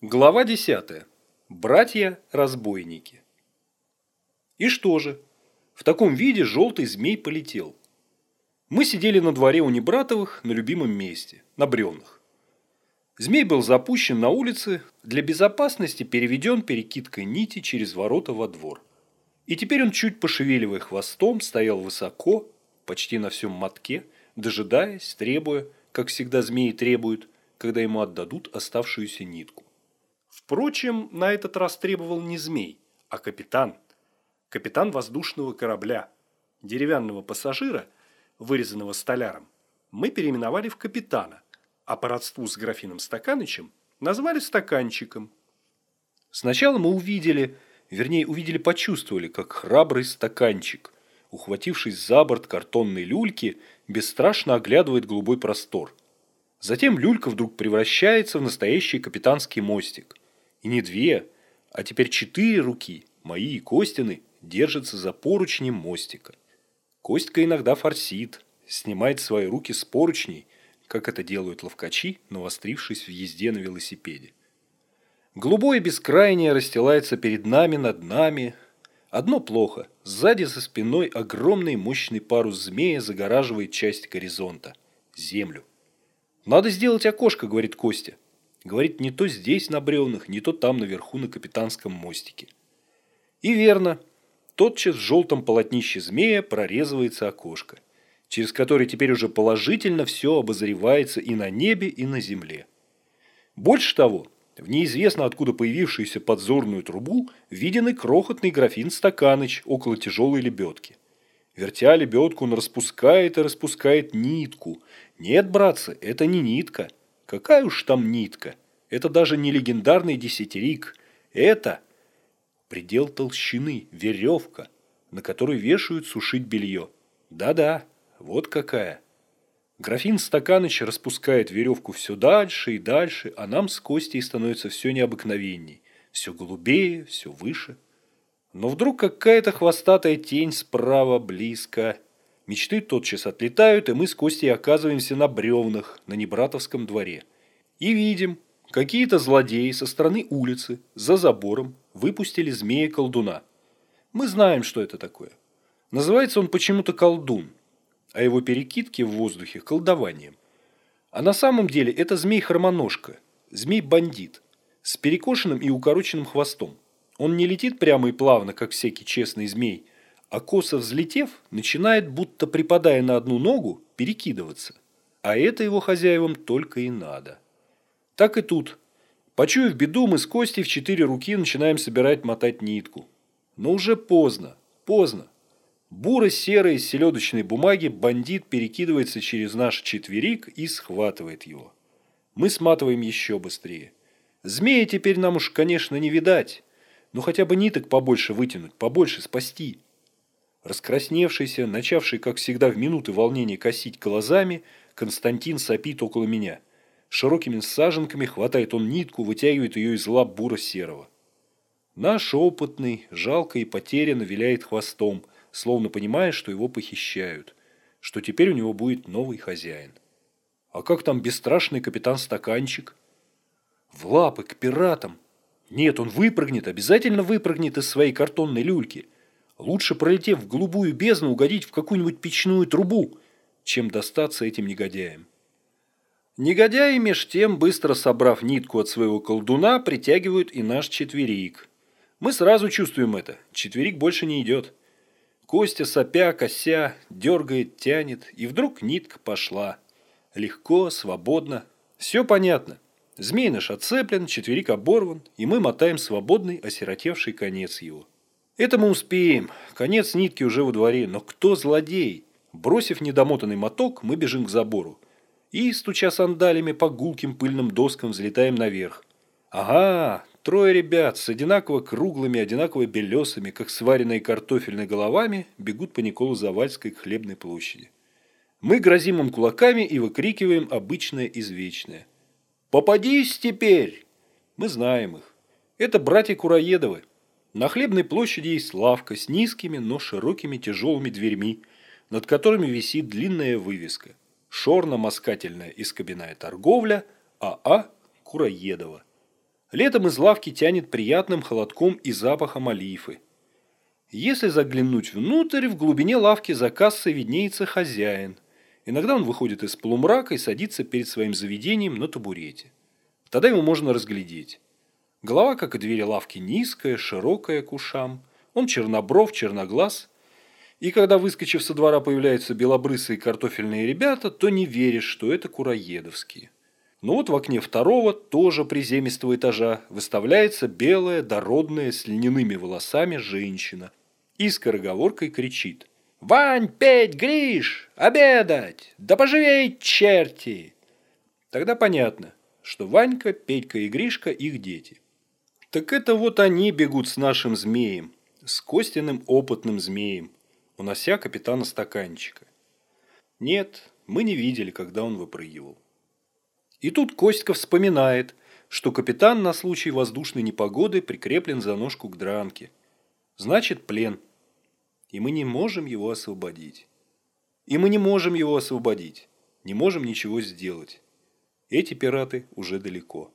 Глава 10. Братья-разбойники. И что же? В таком виде желтый змей полетел. Мы сидели на дворе у Небратовых на любимом месте, на бревнах. Змей был запущен на улице, для безопасности переведен перекидкой нити через ворота во двор. И теперь он, чуть пошевеливая хвостом, стоял высоко, почти на всем мотке, дожидаясь, требуя, как всегда змеи требуют, когда ему отдадут оставшуюся нитку. Впрочем, на этот раз требовал не змей, а капитан. Капитан воздушного корабля. Деревянного пассажира, вырезанного столяром, мы переименовали в капитана, а по родству с графином Стаканычем назвали стаканчиком. Сначала мы увидели, вернее увидели почувствовали, как храбрый стаканчик, ухватившись за борт картонной люльки, бесстрашно оглядывает голубой простор. Затем люлька вдруг превращается в настоящий капитанский мостик – и не две, а теперь четыре руки, мои и Костины, держатся за поручнем мостика. Костька иногда форсит, снимает свои руки с поручней, как это делают ловкачи, навострившись в езде на велосипеде. Голубое бескрайнее расстилается перед нами, над нами. Одно плохо. Сзади за спиной огромный мощный парус змея загораживает часть горизонта. Землю. «Надо сделать окошко», — говорит Костя. Говорит, не то здесь на бревнах, не то там наверху на капитанском мостике. И верно. Тотчас в желтом полотнище змея прорезывается окошко, через которое теперь уже положительно все обозревается и на небе, и на земле. Больше того, в неизвестно откуда появившуюся подзорную трубу виден и крохотный графин Стаканыч около тяжелой лебедки. Вертя лебедку, он распускает и распускает нитку. Нет, братцы, это не нитка – Какая уж там нитка. Это даже не легендарный десятирик. Это предел толщины, веревка, на которой вешают сушить белье. Да-да, вот какая. Графин Стаканыч распускает веревку все дальше и дальше, а нам с Костей становится все необыкновенней. Все голубее, все выше. Но вдруг какая-то хвостатая тень справа близко. Мечты тотчас отлетают, и мы с Костей оказываемся на бревнах на Небратовском дворе. И видим, какие-то злодеи со стороны улицы, за забором, выпустили змея-колдуна. Мы знаем, что это такое. Называется он почему-то колдун, а его перекидки в воздухе – колдованием. А на самом деле это змей-хромоножка, змей-бандит, с перекошенным и укороченным хвостом. Он не летит прямо и плавно, как всякий честный змей – а косо взлетев, начинает, будто припадая на одну ногу, перекидываться. А это его хозяевам только и надо. Так и тут. Почуяв беду, мы с Костей в четыре руки начинаем собирать мотать нитку. Но уже поздно, поздно. Буро-серой из селедочной бумаги бандит перекидывается через наш четверик и схватывает его. Мы сматываем еще быстрее. Змея теперь нам уж, конечно, не видать. Но хотя бы ниток побольше вытянуть, побольше спасти. Раскрасневшийся, начавший, как всегда, в минуты волнения косить глазами, Константин сопит около меня. Широкими саженками хватает он нитку, вытягивает ее из лап бура серого. Наш опытный, жалко и потерянно виляет хвостом, словно понимая, что его похищают, что теперь у него будет новый хозяин. А как там бесстрашный капитан Стаканчик? В лапы к пиратам. Нет, он выпрыгнет, обязательно выпрыгнет из своей картонной люльки – Лучше, пролетев в голубую бездну, угодить в какую-нибудь печную трубу, чем достаться этим негодяям. Негодяи, меж тем, быстро собрав нитку от своего колдуна, притягивают и наш четверик. Мы сразу чувствуем это. Четверик больше не идет. Костя, сопя, кося, дергает, тянет, и вдруг нитка пошла. Легко, свободно. Все понятно. Змей наш отцеплен, четверик оборван, и мы мотаем свободный, осиротевший конец его. Это мы успеем. Конец нитки уже во дворе. Но кто злодей? Бросив недомотанный моток, мы бежим к забору. И, стуча сандалями по гулким пыльным доскам, взлетаем наверх. Ага, трое ребят с одинаково круглыми, одинаково белесыми, как сваренные картофельные головами, бегут по Николу-Завальской к хлебной площади. Мы грозим им кулаками и выкрикиваем обычное извечное. «Попадись теперь!» Мы знаем их. Это братья Кураедовы. На хлебной площади есть лавка с низкими, но широкими тяжелыми дверьми, над которыми висит длинная вывеска «Шорно-москательная искобяная торговля А.А. Кураедова». Летом из лавки тянет приятным холодком и запахом олифы. Если заглянуть внутрь, в глубине лавки за кассой виднеется хозяин. Иногда он выходит из полумрака и садится перед своим заведением на табурете. Тогда его можно разглядеть. Голова, как и двери лавки, низкая, широкая к ушам. Он чернобров, черноглаз. И когда, выскочив со двора, появляются белобрысые картофельные ребята, то не веришь, что это кураедовские. Но вот в окне второго, тоже приземистого этажа, выставляется белая, дородная, с льняными волосами женщина – и скороговоркой кричит. «Вань, Петь, Гриш, обедать! Да поживей, черти!» Тогда понятно, что Ванька, Петька и Гришка – их дети. Так это вот они бегут с нашим змеем, с Костиным опытным змеем, унося капитана стаканчика. Нет, мы не видели, когда он выпрыгивал. И тут Костька вспоминает, что капитан на случай воздушной непогоды прикреплен за ножку к дранке – Значит, плен. И мы не можем его освободить. И мы не можем его освободить. Не можем ничего сделать. Эти пираты уже далеко.